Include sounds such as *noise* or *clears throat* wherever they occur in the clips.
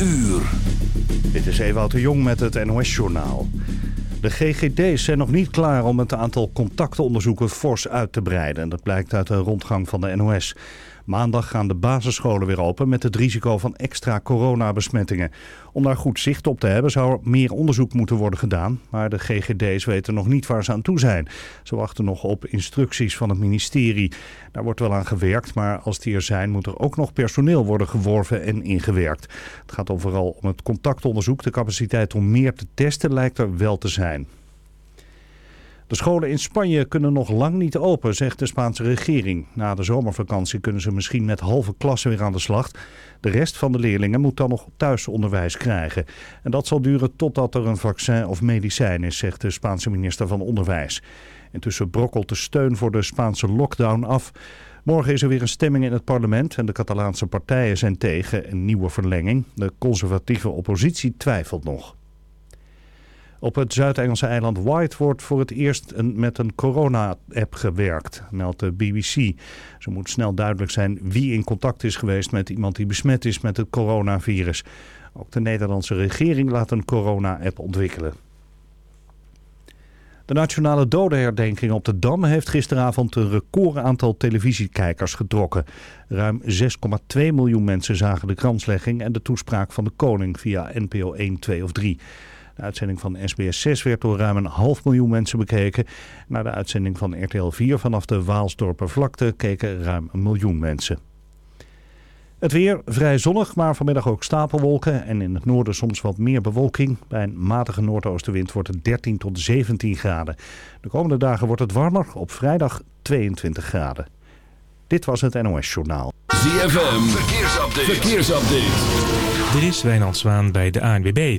uur. Dit is Ewout de Jong met het NOS-journaal. De GGD's zijn nog niet klaar om het aantal contactenonderzoeken fors uit te breiden. Dat blijkt uit een rondgang van de NOS. Maandag gaan de basisscholen weer open met het risico van extra coronabesmettingen. Om daar goed zicht op te hebben zou er meer onderzoek moeten worden gedaan. Maar de GGD's weten nog niet waar ze aan toe zijn. Ze wachten nog op instructies van het ministerie. Daar wordt wel aan gewerkt, maar als die er zijn moet er ook nog personeel worden geworven en ingewerkt. Het gaat dan vooral om het contactonderzoek. De capaciteit om meer te testen lijkt er wel te zijn. De scholen in Spanje kunnen nog lang niet open, zegt de Spaanse regering. Na de zomervakantie kunnen ze misschien met halve klassen weer aan de slag. De rest van de leerlingen moet dan nog thuisonderwijs krijgen. En dat zal duren totdat er een vaccin of medicijn is, zegt de Spaanse minister van Onderwijs. Intussen brokkelt de steun voor de Spaanse lockdown af. Morgen is er weer een stemming in het parlement en de Catalaanse partijen zijn tegen een nieuwe verlenging. De conservatieve oppositie twijfelt nog. Op het Zuid-Engelse eiland White wordt voor het eerst een, met een corona-app gewerkt, meldt de BBC. Zo moet snel duidelijk zijn wie in contact is geweest met iemand die besmet is met het coronavirus. Ook de Nederlandse regering laat een corona-app ontwikkelen. De nationale dodenherdenking op de Dam heeft gisteravond een record aantal televisiekijkers getrokken. Ruim 6,2 miljoen mensen zagen de kranslegging en de toespraak van de koning via NPO 1, 2 of 3. De uitzending van SBS 6 werd door ruim een half miljoen mensen bekeken. Naar de uitzending van RTL 4 vanaf de Waalsdorper vlakte keken ruim een miljoen mensen. Het weer vrij zonnig, maar vanmiddag ook stapelwolken en in het noorden soms wat meer bewolking. Bij een matige noordoostenwind wordt het 13 tot 17 graden. De komende dagen wordt het warmer, op vrijdag 22 graden. Dit was het NOS Journaal. ZFM, verkeersupdate. verkeersupdate. Dit is Wijnand Zwaan bij de ANWB.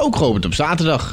ook geopend op zaterdag.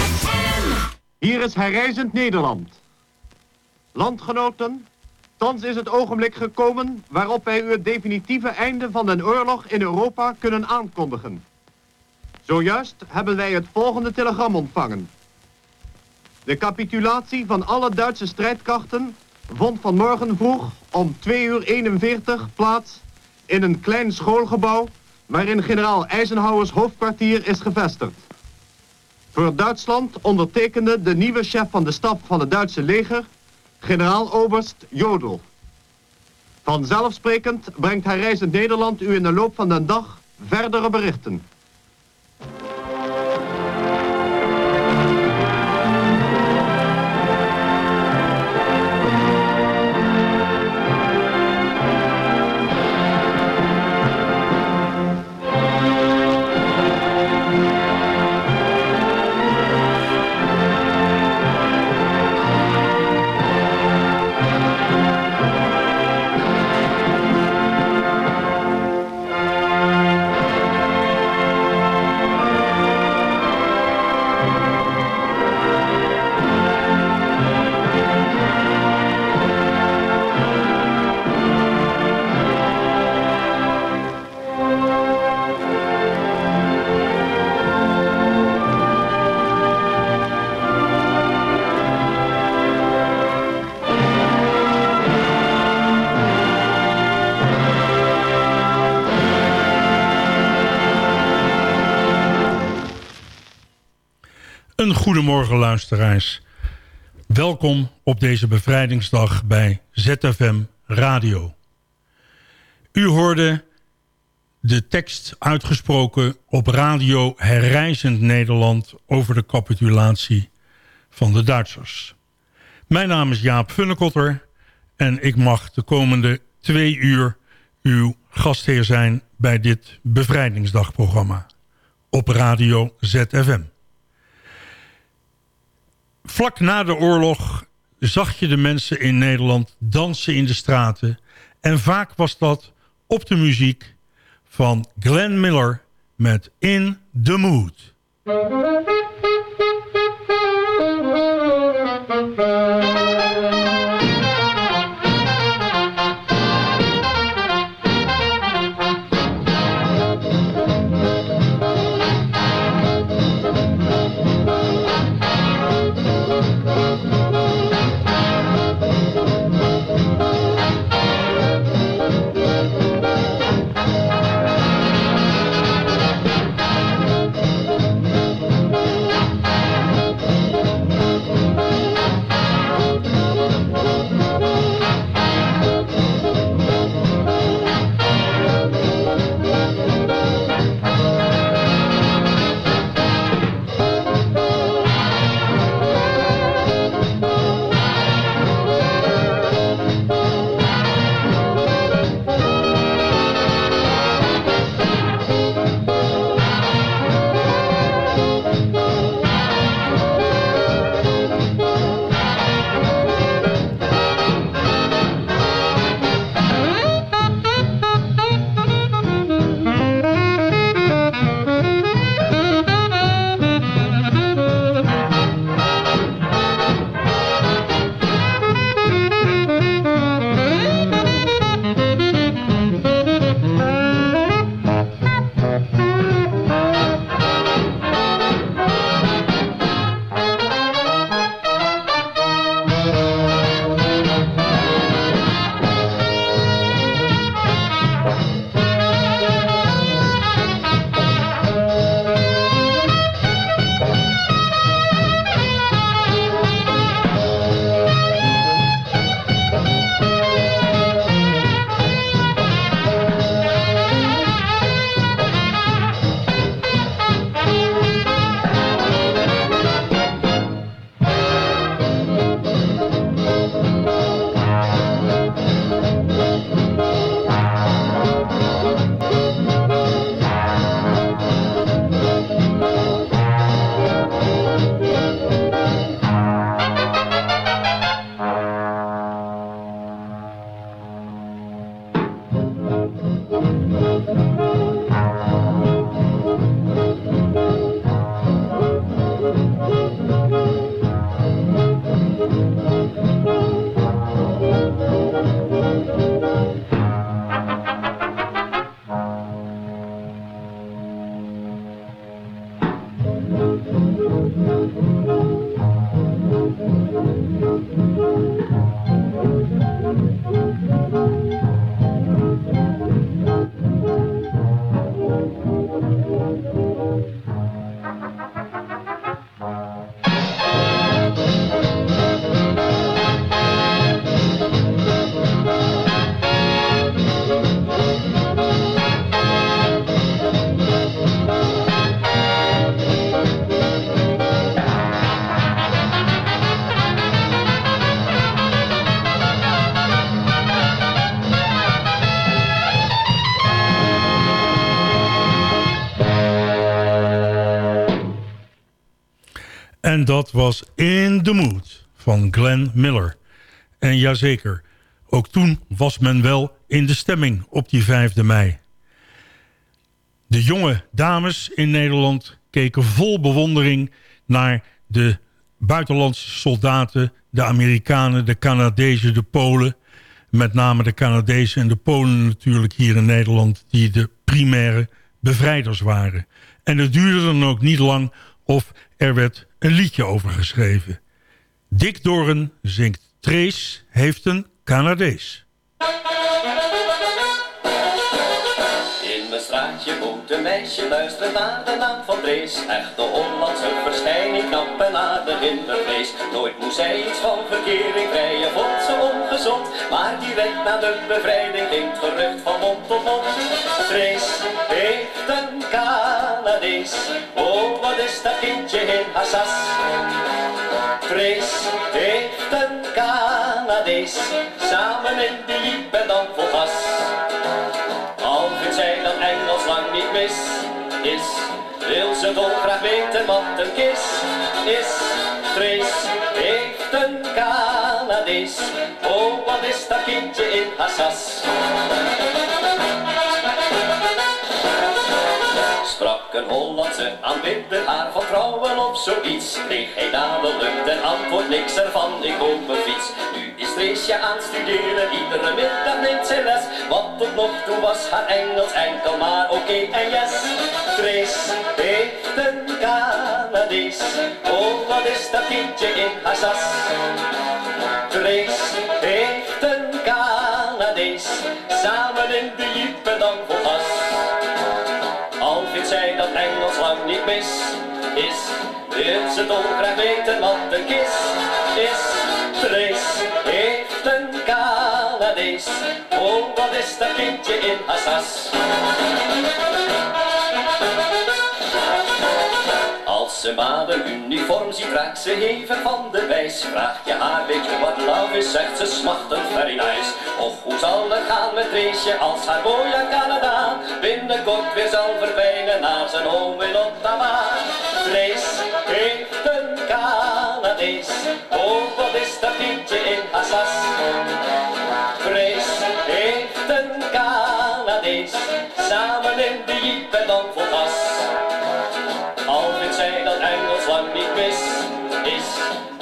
Hier is herrijzend Nederland. Landgenoten, thans is het ogenblik gekomen waarop wij u het definitieve einde van de oorlog in Europa kunnen aankondigen. Zojuist hebben wij het volgende telegram ontvangen. De capitulatie van alle Duitse strijdkrachten vond vanmorgen vroeg om 2 uur 41 plaats in een klein schoolgebouw waarin generaal Eisenhowers hoofdkwartier is gevestigd. Voor Duitsland ondertekende de nieuwe chef van de staf van het Duitse leger, generaal-oberst Jodl. Vanzelfsprekend brengt Herreizend Nederland u in de loop van de dag verdere berichten. Goedemorgen luisteraars. Welkom op deze bevrijdingsdag bij ZFM Radio. U hoorde de tekst uitgesproken op radio Herreizend Nederland... over de capitulatie van de Duitsers. Mijn naam is Jaap Funnekotter en ik mag de komende twee uur uw gastheer zijn... bij dit bevrijdingsdagprogramma op radio ZFM. Vlak na de oorlog zag je de mensen in Nederland dansen in de straten. En vaak was dat op de muziek van Glenn Miller met In the Mood. *laughs* En dat was In the Mood van Glenn Miller. En jazeker, ook toen was men wel in de stemming op die 5e mei. De jonge dames in Nederland keken vol bewondering naar de buitenlandse soldaten, de Amerikanen, de Canadezen, de Polen. Met name de Canadezen en de Polen natuurlijk hier in Nederland... die de primaire bevrijders waren. En het duurde dan ook niet lang of er werd een liedje over geschreven. Dick Doren zingt Trace heeft een Canadees. straatje woont een meisje, luistert naar de naam van Drees. Echte Hollandse verschijning, knap en aardig in de vlees. Nooit moest zij iets van verkering vrije vond ze ongezond. Maar direct na de bevrijding ging gerucht van mond tot mond. Drees heeft een Canadees, oh wat is dat kindje in Hassas. Drees heeft een Canadees, samen in de jeep en dan vol gas zij dat Engels lang niet mis is. Wil ze dolgraag weten wat een kis is. Trace heeft een Canadees. Oh, wat is dat kindje in Assas? Sprak een Hollandse aanbidder haar van trouwen of zoiets. Kreeg hij dadelijk ten antwoord niks ervan, ik koop een fiets. Nu is Treesje aan studeren, iedere middag neemt zij les. Want tot nog toe was haar Engels enkel maar oké en yes. Trace heeft een Canadees, oh wat is dat kindje in haar sas. Trace heeft een Canadees, samen in de jeep en dan. Niet mis is, wil ze dolgraag weten wat een kis is. Trace heeft een Canadees, oh wat is dat kindje in Assas. Ze maar de uniform ziet, raakt ze even van de wijs. Vraag je haar, weet je wat love is, zegt ze smachtend very nice. Of hoe zal het gaan met Reesje als haar boy aan Canada binnenkort weer zal verdwijnen naar zijn home in Ottawa. Trace heeft een Canadees, oh wat is dat kindje in Assas. Grace heeft een Canadees, samen in de jeep en dan vol gas.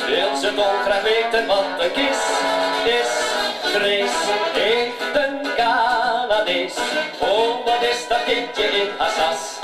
Wil ze dolgraag weten wat een kis is. Grace heeft een Canadees, oh wat is dat kindje in Assas.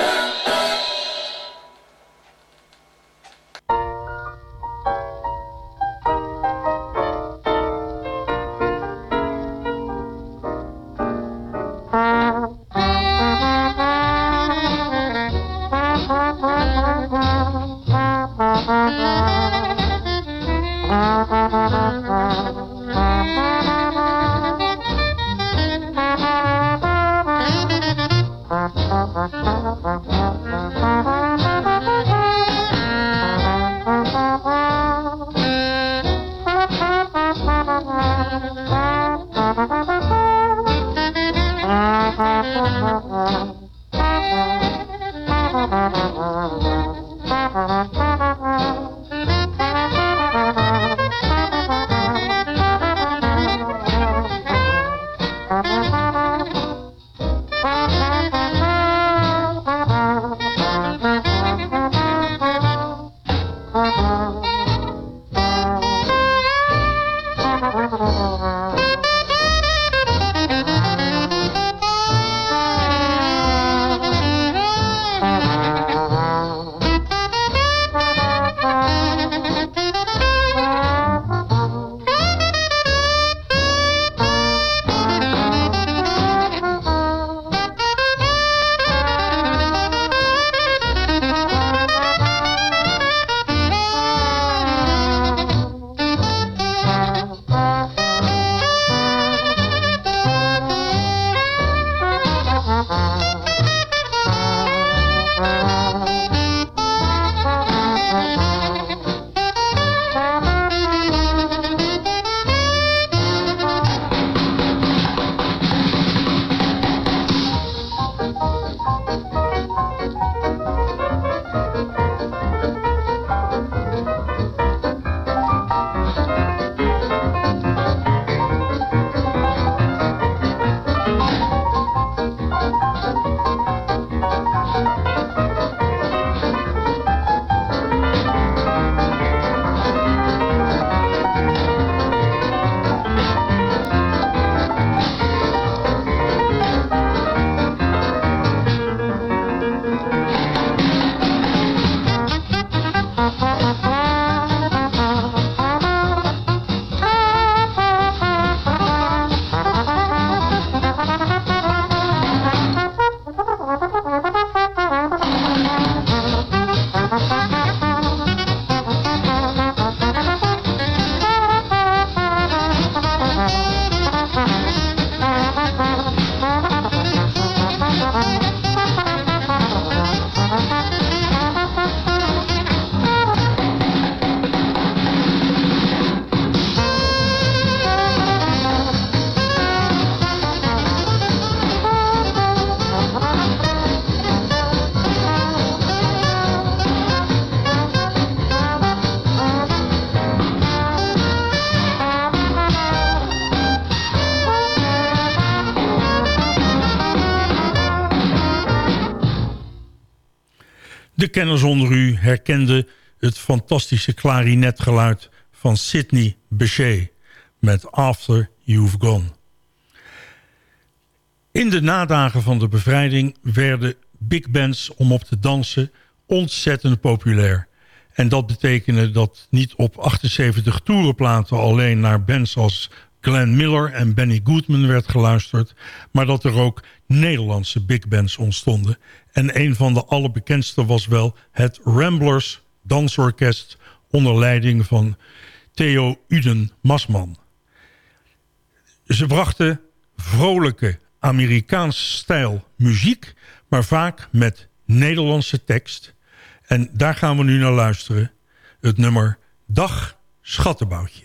Kenners onder u herkenden het fantastische klarinetgeluid van Sidney Bechet met After You've Gone. In de nadagen van de bevrijding werden big bands om op te dansen ontzettend populair. En dat betekende dat niet op 78 toerenplaten alleen naar bands als Glenn Miller en Benny Goodman werd geluisterd... maar dat er ook Nederlandse big bands ontstonden. En een van de allerbekendste was wel het Ramblers Dansorkest... onder leiding van Theo Uden Masman. Ze brachten vrolijke Amerikaans stijl muziek... maar vaak met Nederlandse tekst... En daar gaan we nu naar luisteren. Het nummer Dag Schattenboutje.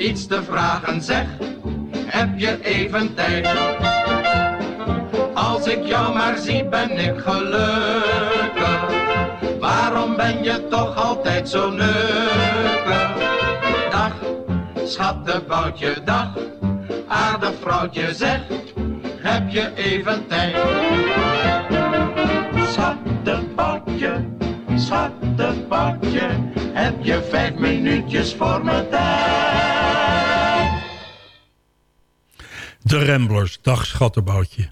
iets te vragen zeg, heb je even tijd? Als ik jou maar zie ben ik gelukkig, waarom ben je toch altijd zo nukkig? Dag, schattenboutje, dag, aardig vrouwtje zeg, heb je even tijd? Schattenboutje, schattenboutje, heb je vijf minuutjes voor me tijd? De Ramblers, dag schattenboutje.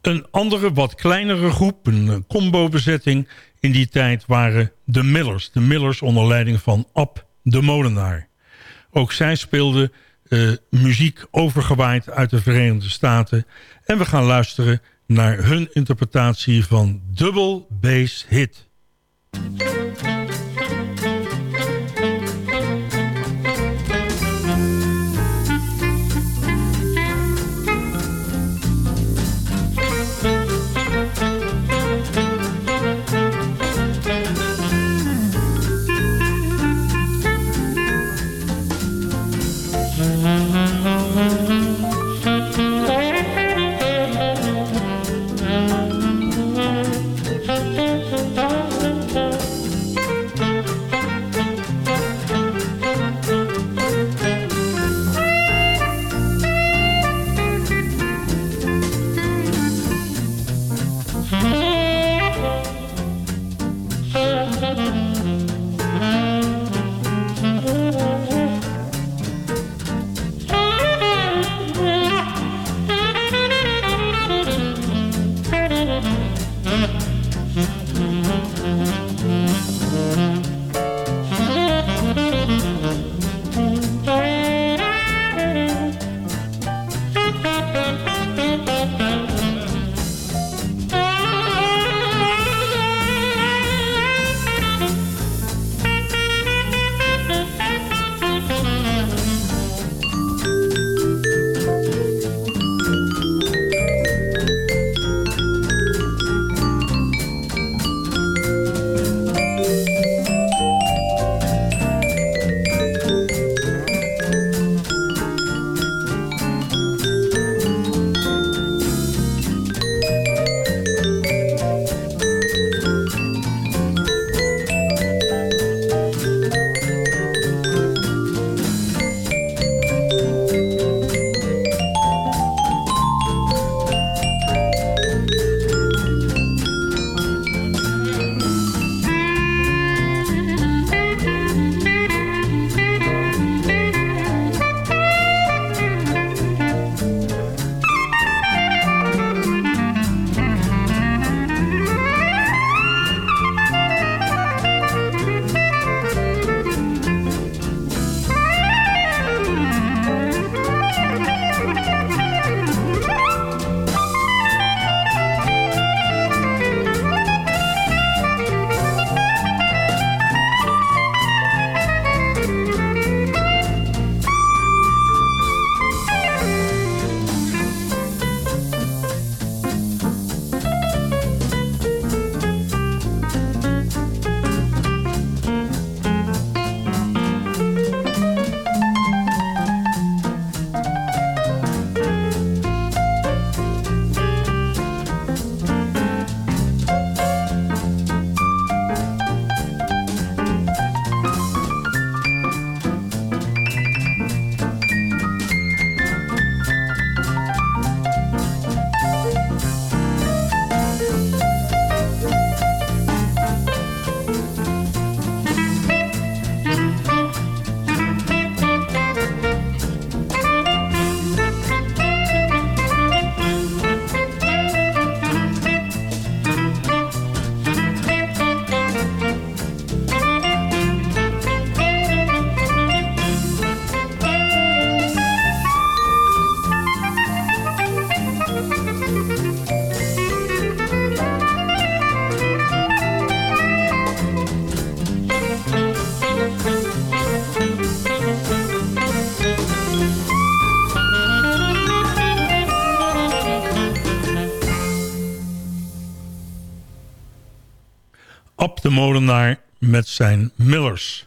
Een andere, wat kleinere groep, een combo-bezetting in die tijd waren de Millers. De Millers onder leiding van Ab de Molenaar. Ook zij speelden uh, muziek overgewaaid uit de Verenigde Staten. En we gaan luisteren naar hun interpretatie van Double Bass Hit. De Molenaar met zijn Millers.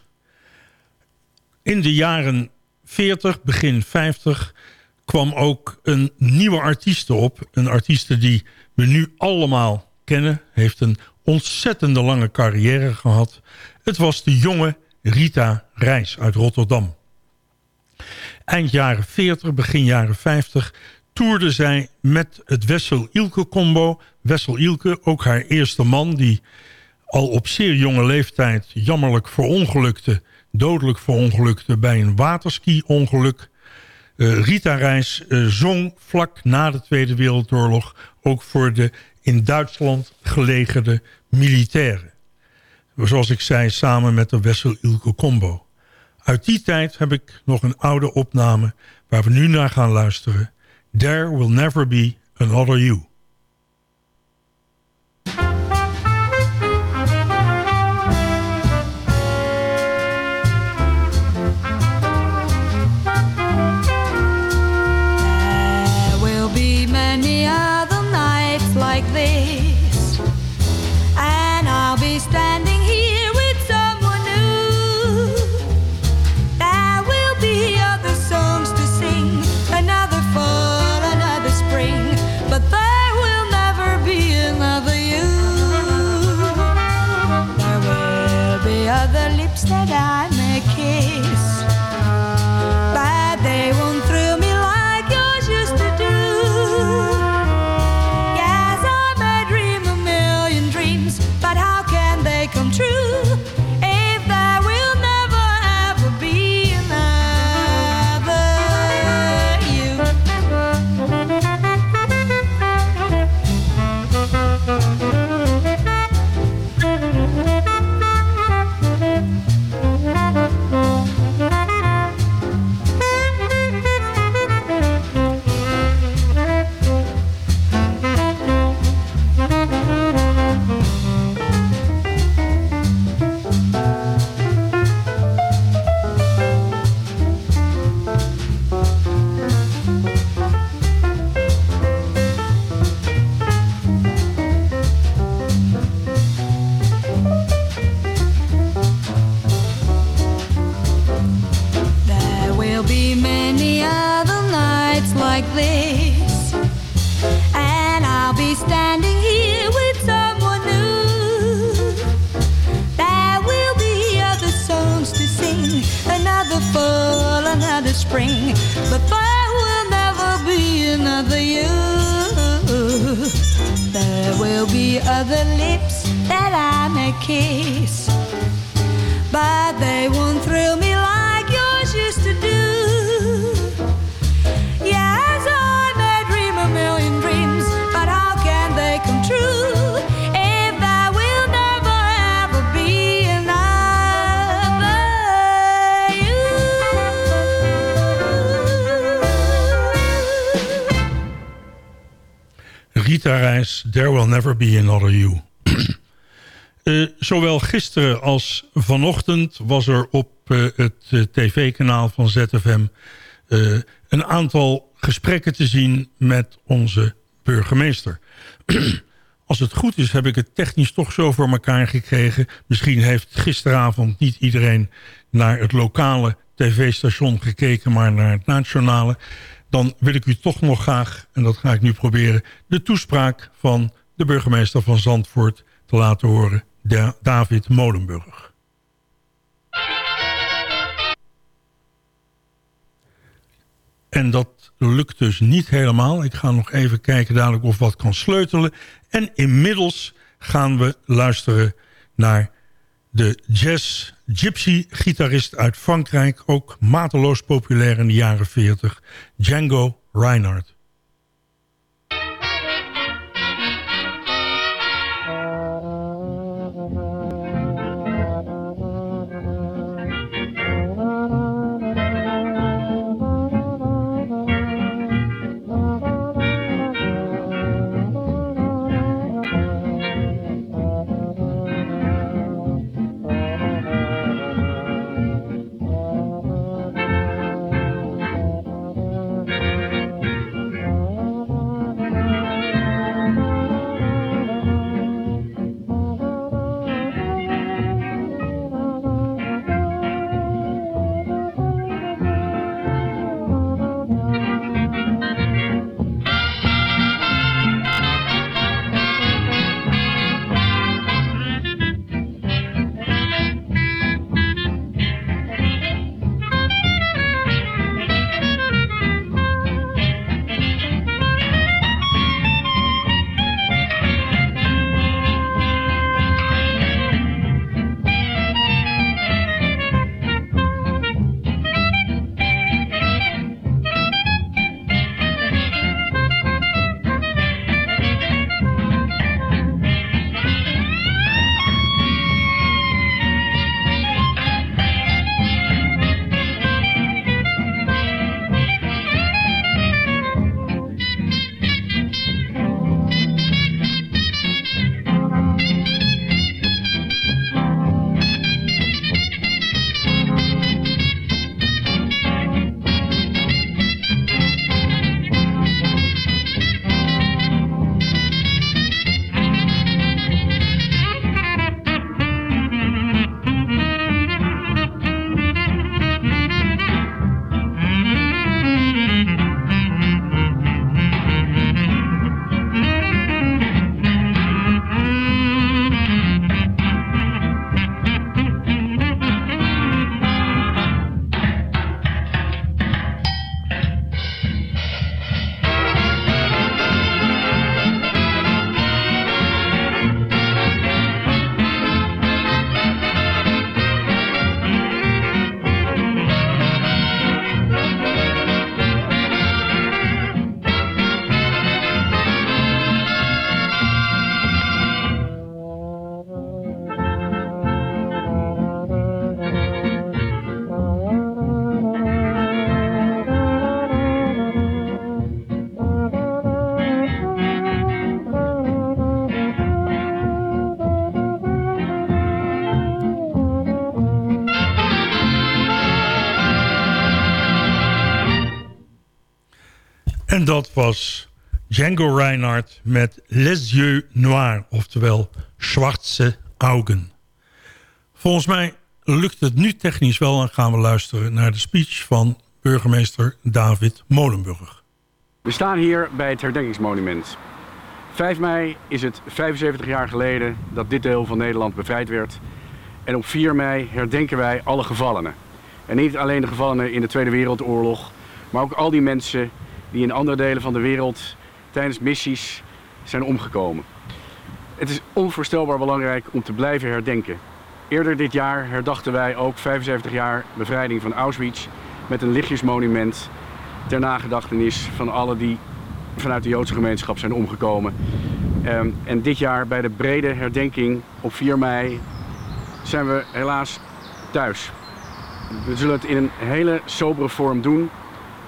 In de jaren 40, begin 50 kwam ook een nieuwe artieste op. Een artieste die we nu allemaal kennen. Heeft een ontzettende lange carrière gehad. Het was de jonge Rita Reis uit Rotterdam. Eind jaren 40, begin jaren 50 toerde zij met het Wessel-Ilke-combo. Wessel-Ilke, ook haar eerste man... die al op zeer jonge leeftijd jammerlijk verongelukte... dodelijk verongelukte bij een waterski-ongeluk. Uh, Rita Reis uh, zong vlak na de Tweede Wereldoorlog... ook voor de in Duitsland gelegerde militairen. Zoals ik zei, samen met de Wessel-Ilke-combo. Uit die tijd heb ik nog een oude opname... waar we nu naar gaan luisteren... There Will Never Be Another You. Uh, *clears throat* zowel gisteren als vanochtend was er op uh, het uh, tv-kanaal van ZFM... een aantal gesprekken te zien met onze burgemeester. *clears throat* als het goed is heb ik het technisch toch zo voor elkaar gekregen. Misschien heeft gisteravond niet iedereen naar het lokale tv-station gekeken... maar naar het nationale dan wil ik u toch nog graag, en dat ga ik nu proberen... de toespraak van de burgemeester van Zandvoort te laten horen, David Molenburg. En dat lukt dus niet helemaal. Ik ga nog even kijken dadelijk of wat kan sleutelen. En inmiddels gaan we luisteren naar de jazz gypsy-gitarist uit Frankrijk... ook mateloos populair in de jaren 40, Django Reinhardt. Dat was Django Reinhardt met Les Yeux Noirs, oftewel Zwarte Augen. Volgens mij lukt het nu technisch wel en gaan we luisteren naar de speech van burgemeester David Molenburg. We staan hier bij het herdenkingsmonument. 5 mei is het 75 jaar geleden dat dit deel van Nederland bevrijd werd. En op 4 mei herdenken wij alle gevallenen. En niet alleen de gevallenen in de Tweede Wereldoorlog, maar ook al die mensen die in andere delen van de wereld tijdens missies zijn omgekomen. Het is onvoorstelbaar belangrijk om te blijven herdenken. Eerder dit jaar herdachten wij ook 75 jaar bevrijding van Auschwitz met een lichtjesmonument ter nagedachtenis van alle die vanuit de Joodse gemeenschap zijn omgekomen. Ehm, en dit jaar bij de brede herdenking op 4 mei zijn we helaas thuis. We zullen het in een hele sobere vorm doen.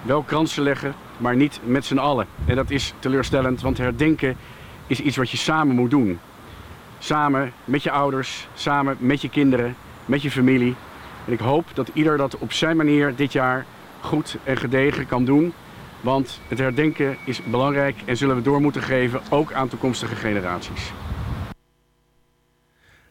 Wel kransen leggen, maar niet met z'n allen. En dat is teleurstellend, want herdenken is iets wat je samen moet doen. Samen met je ouders, samen met je kinderen, met je familie. En ik hoop dat ieder dat op zijn manier dit jaar goed en gedegen kan doen. Want het herdenken is belangrijk en zullen we door moeten geven, ook aan toekomstige generaties.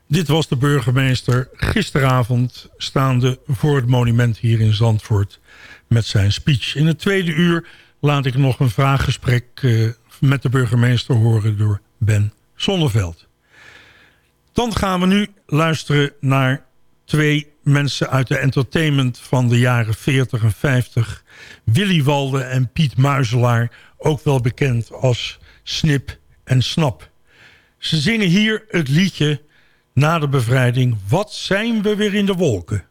Dit was de burgemeester gisteravond staande voor het monument hier in Zandvoort met zijn speech. In het tweede uur laat ik nog een vraaggesprek uh, met de burgemeester horen door Ben Sonneveld. Dan gaan we nu luisteren naar twee mensen uit de entertainment van de jaren 40 en 50. Willy Walde en Piet Muizelaar, ook wel bekend als Snip en Snap. Ze zingen hier het liedje na de bevrijding Wat zijn we weer in de wolken.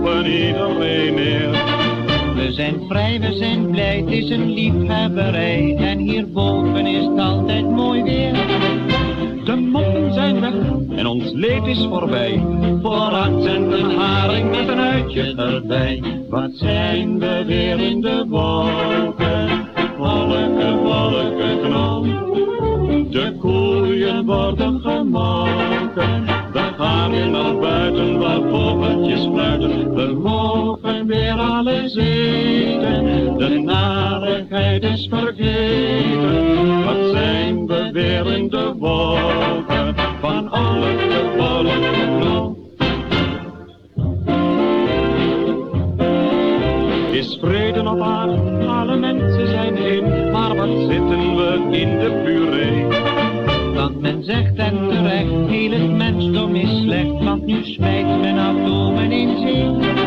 Een iedereen neer. We zijn vrij, we zijn blij, het is een liefhebberij en hierboven is het altijd mooi weer. De moppen zijn weg en ons leed is voorbij. Vooruit en een haring met een uitje erbij. Wat zijn we weer in de wolken? Wolken, wolken. De koeien worden gemolken. We gaan weer naar buiten waar vogeltjes fluiten. We mogen weer alles eten. De narigheid is vergeten. Wat zijn we weer in de wolken van alle wolken Is vrede op aarde, alle mensen zijn één. Maar wat zitten we in de puree? Want men zegt en terecht, heel het mensdom is slecht. Want nu smijt men atomen in zee.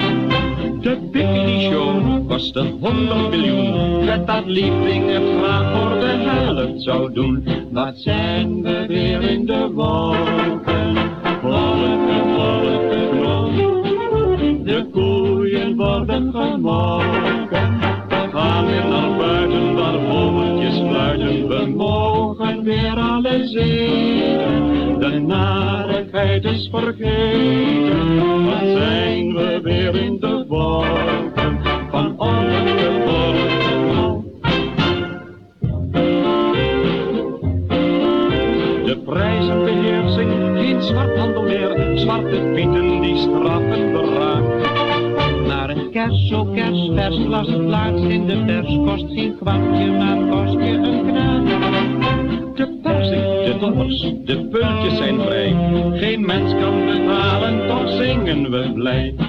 De Bikini Show kostte 100 miljoen. Met dat liefding het graag voor de helft zou doen. Wat zijn we weer in de wolken? Wolken, wolken, wolken. De koeien worden gemolken. Gaan weer naar buiten waar vogeltjes fluiten. We mogen weer alles eten. De narigheid is vergeten. Wat zijn we weer in de wolken van alle wolken. De prijzenbeheersing, geen zwarthandel meer. Zwarte pieten het laatst in de pers. Kost geen kwartje, maar kost je een knaak. De persing, de dollars, de puntjes zijn vrij. Geen mens kan betalen, toch zingen we blij.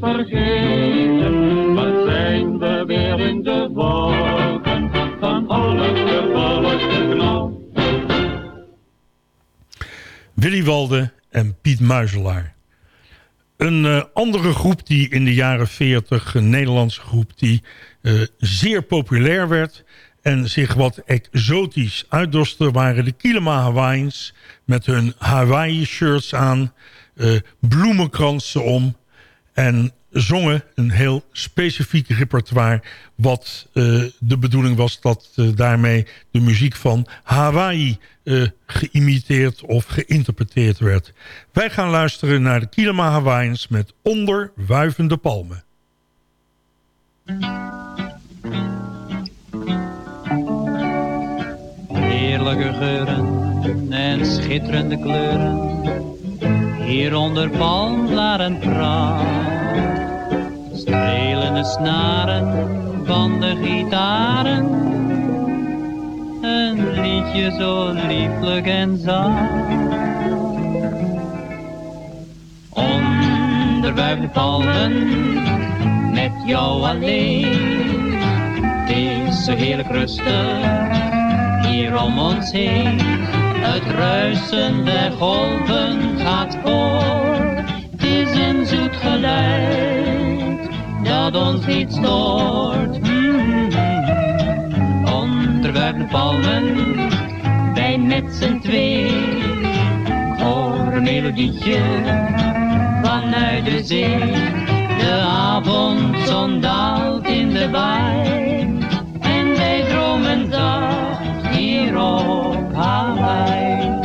Vergeten. Wat zijn we weer in de wolken van alle wolken knal. Willy Walde en Piet Muizelaar. Een uh, andere groep die in de jaren 40, een Nederlandse groep die uh, zeer populair werd en zich wat exotisch uitdoste, waren de Kilima Hawaiians met hun Hawaii shirts aan, uh, bloemenkransen om en zongen een heel specifiek repertoire... wat uh, de bedoeling was dat uh, daarmee de muziek van Hawaii uh, geïmiteerd of geïnterpreteerd werd. Wij gaan luisteren naar de Kilama Hawaiians met Onder Wuivende Palmen. Heerlijke geuren en schitterende kleuren hier onder palmblaren praat. Strelende snaren van de gitaren, een liedje zo lieflijk en zacht. Onder de met jou alleen, het is zo heerlijk rustig hier om ons heen het ruisen der golven gaat voor. Het is een zoet geluid dat ons niet stoort. Mm de palmen, wij met z'n twee. hoor een melodietje vanuit de zee. De avondzon daalt in de baai en wij dromen zacht hierop. Hawaii.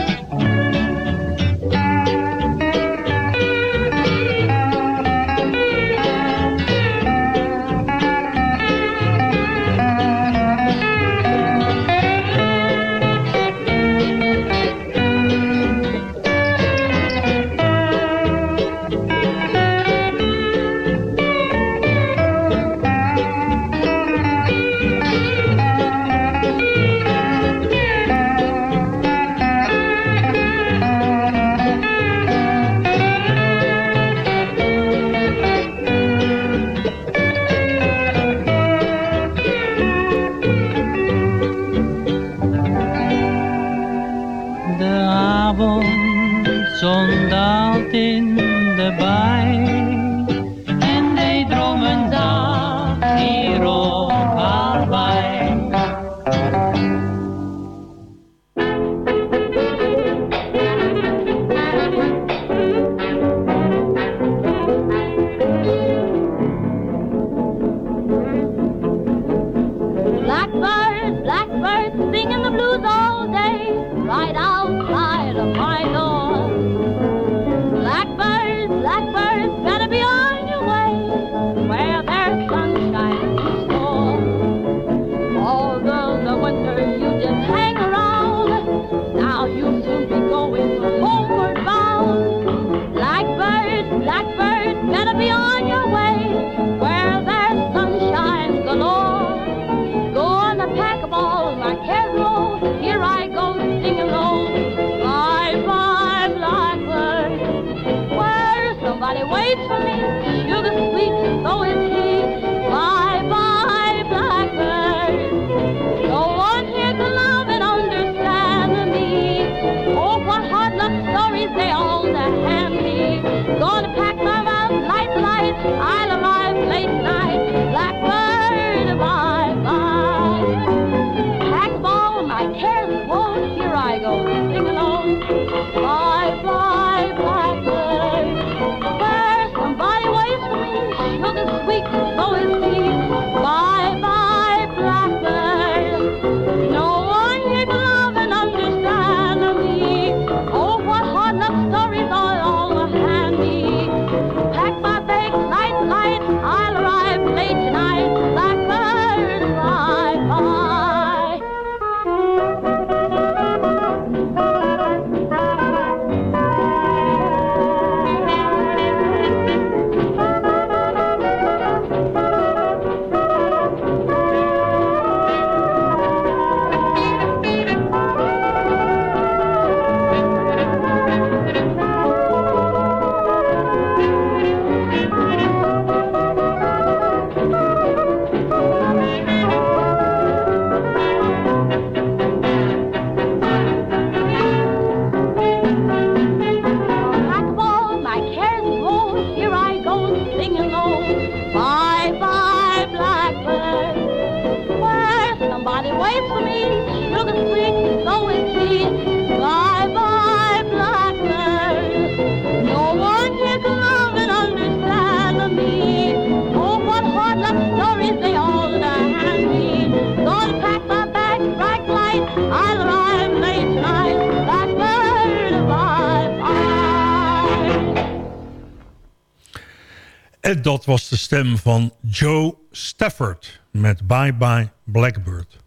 Was de stem van Joe Stafford met Bye Bye Blackbird.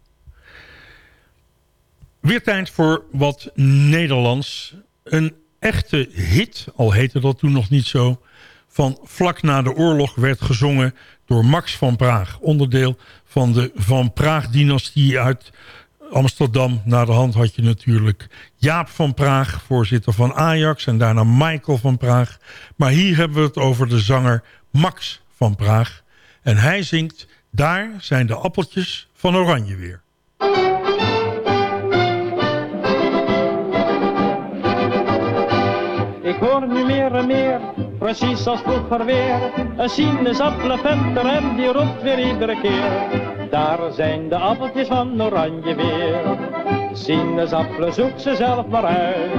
Weer tijd voor wat Nederlands. Een echte hit, al heette dat toen nog niet zo... van vlak na de oorlog werd gezongen door Max van Praag. Onderdeel van de Van Praag-dynastie uit Amsterdam. Na de hand had je natuurlijk Jaap van Praag, voorzitter van Ajax... en daarna Michael van Praag. Maar hier hebben we het over de zanger Max van Praag. En hij zingt Daar zijn de appeltjes van Oranje weer. Ik hoor nu meer en meer, precies als vroeger weer. Een sinaasappelventer en die roept weer iedere keer. Daar zijn de appeltjes van oranje weer. Sinaasappelen zoek ze zelf maar uit.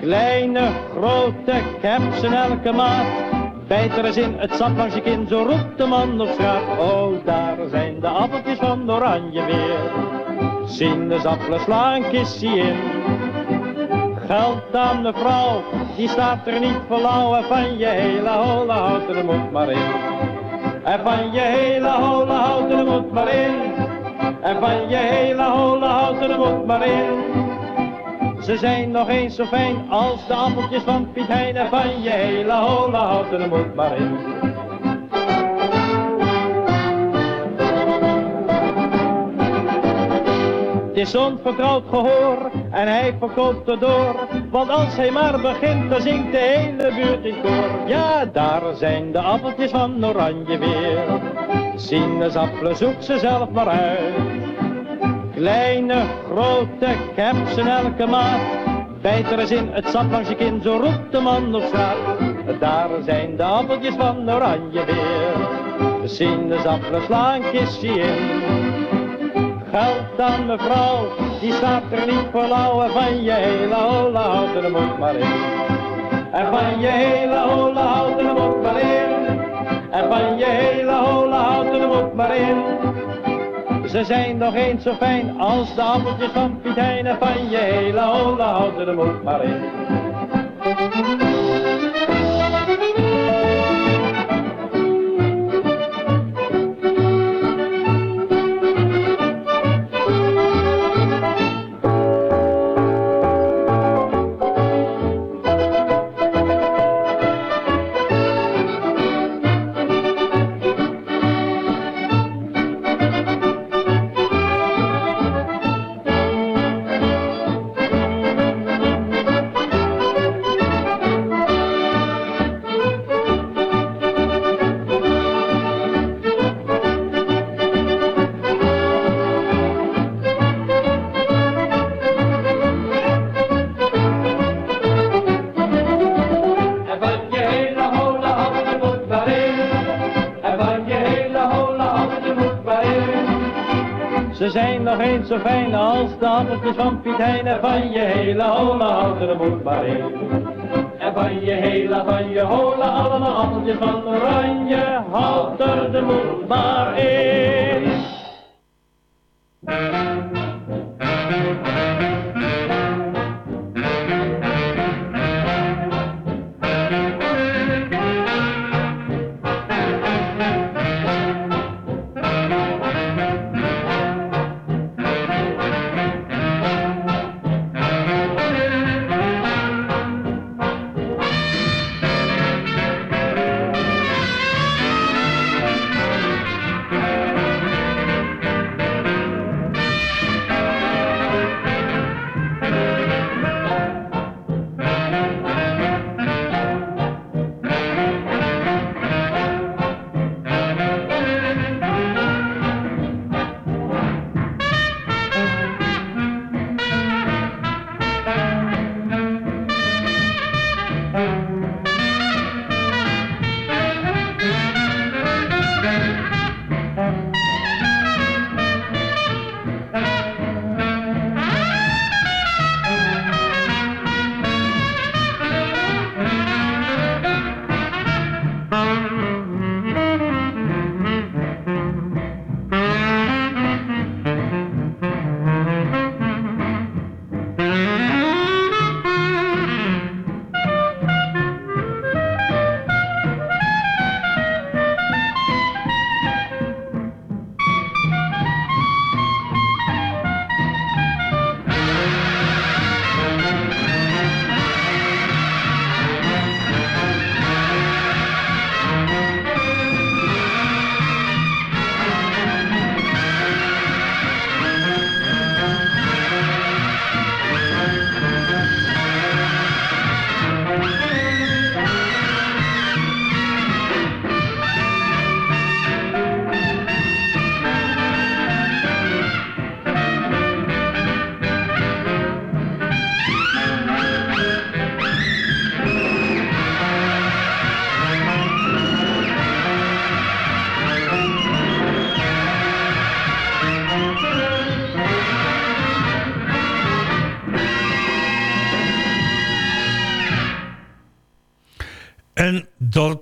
Kleine, grote, ik heb ze elke maat. Bijt er eens in het sap langs je kin, zo roept de man op straat. Oh, daar zijn de appeltjes van oranje weer. Sinaasappelen slaan een kistje in. Geld aan de vrouw, die staat er niet voor lauw. En van je hele holle houten er moet maar in. En van je hele holle houten er moet maar in. En van je hele holle houten er moet maar in. Ze zijn nog eens zo fijn als de appeltjes van Piet Hein. En van je hele holle houten er maar in. Het is onvertrouwd gehoor en hij verkoopt er door. Want als hij maar begint, dan zingt de hele buurt in koor. Ja, daar zijn de appeltjes van oranje weer. Sinaasappelen zoek ze zelf maar uit. Kleine, grote, ze in elke maat. Bijt er eens in het sap langs je kin, zo roept de man op. Daar zijn de appeltjes van oranje weer. De sinaasappelen slaan kistje in. Geld aan mevrouw, die staat er niet voor lauw. En van je hele holle houten, er moet maar in. En van je hele holle houten, er moet maar in. En van je hele holle houten, er moet maar in. Ze zijn nog eens zo fijn als de appeltjes van Piet van je hele holle houten, er maar in. Hein. En van je hele holle houten moet maar in. En van je hele, van je holle, allemaal appeltjes van oranje. Houd er de moed maar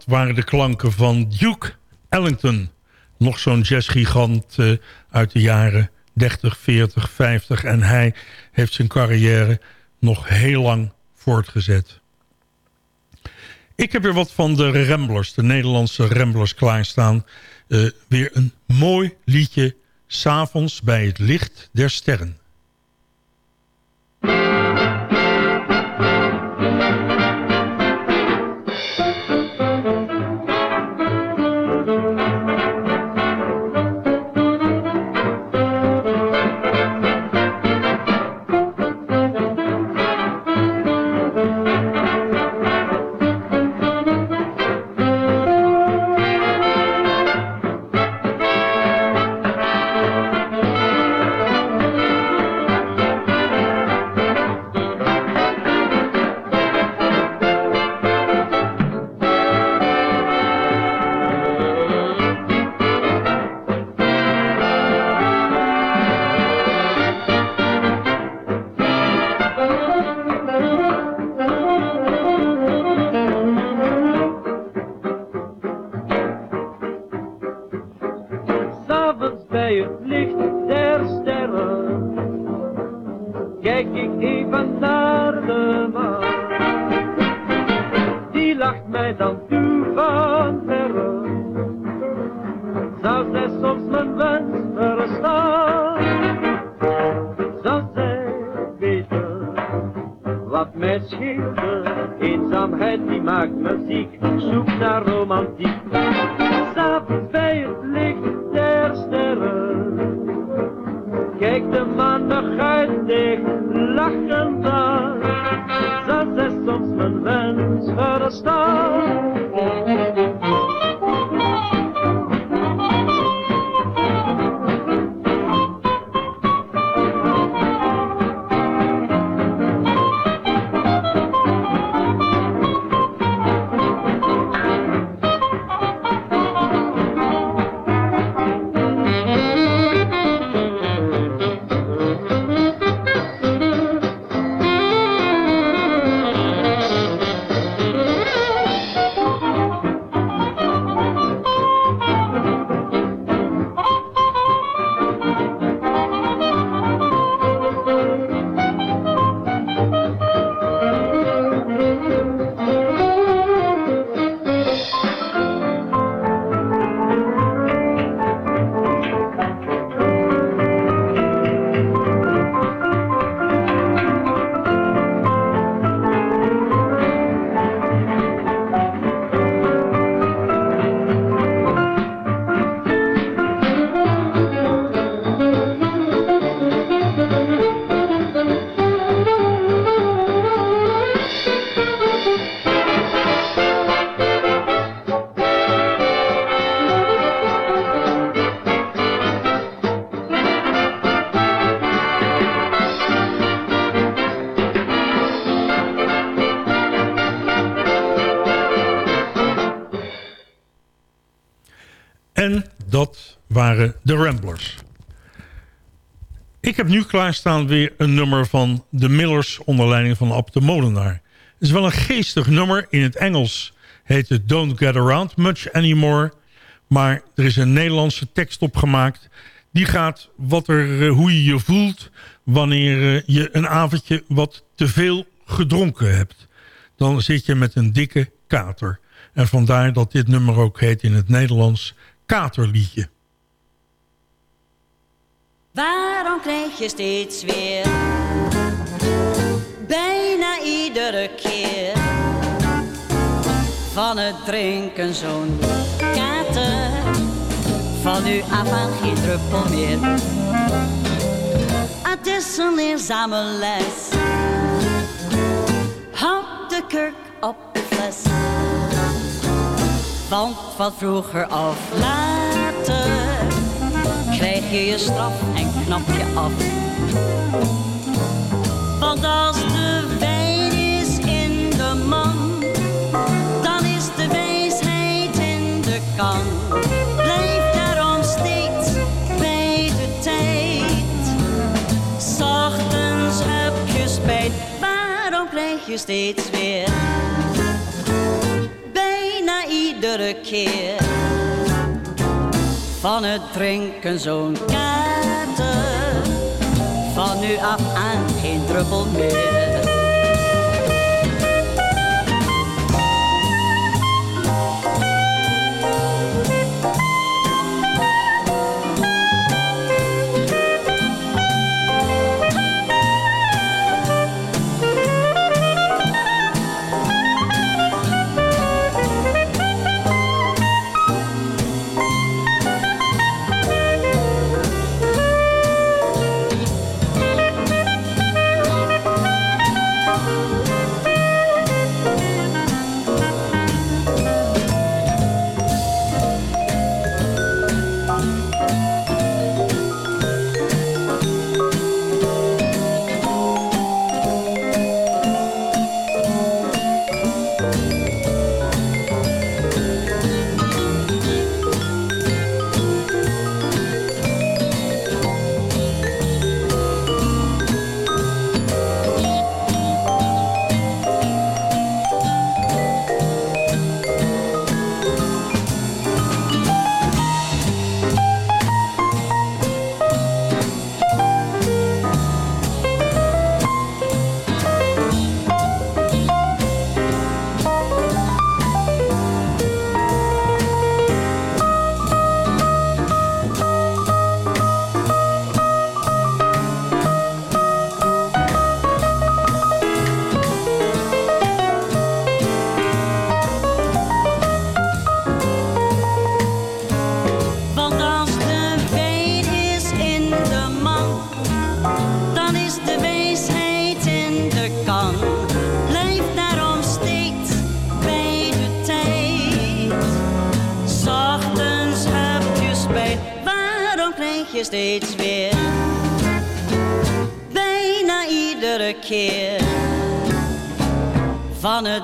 waren de klanken van Duke Ellington. Nog zo'n jazzgigant uh, uit de jaren 30, 40, 50. En hij heeft zijn carrière nog heel lang voortgezet. Ik heb weer wat van de Ramblers, de Nederlandse Ramblers klaarstaan. Uh, weer een mooi liedje, S'avonds bij het licht der sterren. Ik heb nu klaarstaan weer een nummer van de Millers onder leiding van Ab de Molenaar. Het is wel een geestig nummer. In het Engels heet het Don't Get Around Much Anymore. Maar er is een Nederlandse tekst opgemaakt. Die gaat wat er, eh, hoe je je voelt wanneer eh, je een avondje wat te veel gedronken hebt. Dan zit je met een dikke kater. En vandaar dat dit nummer ook heet in het Nederlands Katerliedje. Waarom krijg je steeds weer, bijna iedere keer, van het drinken zo'n kater, van nu af aan geen druppel meer. Het is een leerzame les, houd de kurk op de fles, want van vroeger af later krijg je je straf en knap je af. Want als de wijn is in de man, dan is de wijsheid in de kan. Blijf daarom steeds bij de tijd. Zachtens heb je spijt, waarom krijg je steeds weer bijna iedere keer van het drinken zo'n kater. Nu af aan geen druppel meer.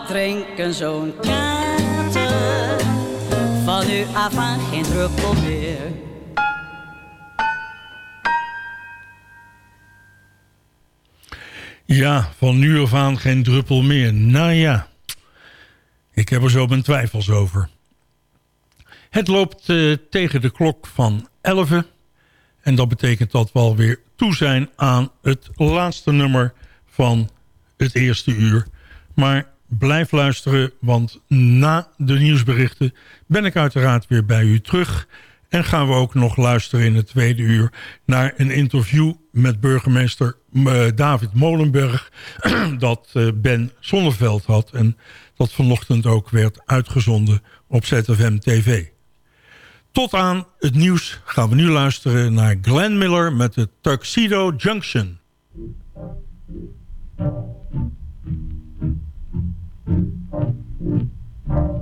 Drinken zo'n kater. Van nu af aan geen druppel meer. Ja, van nu af aan geen druppel meer. Nou ja, ik heb er zo mijn twijfels over. Het loopt eh, tegen de klok van 11. En dat betekent dat we alweer toe zijn aan het laatste nummer van het eerste uur. Maar blijf luisteren, want na de nieuwsberichten ben ik uiteraard weer bij u terug. En gaan we ook nog luisteren in het tweede uur naar een interview met burgemeester eh, David Molenberg. *clears throat* dat eh, Ben Sonneveld had en dat vanochtend ook werd uitgezonden op ZFM TV. Tot aan het nieuws gaan we nu luisteren naar Glenn Miller met de Tuxedo Junction. thank you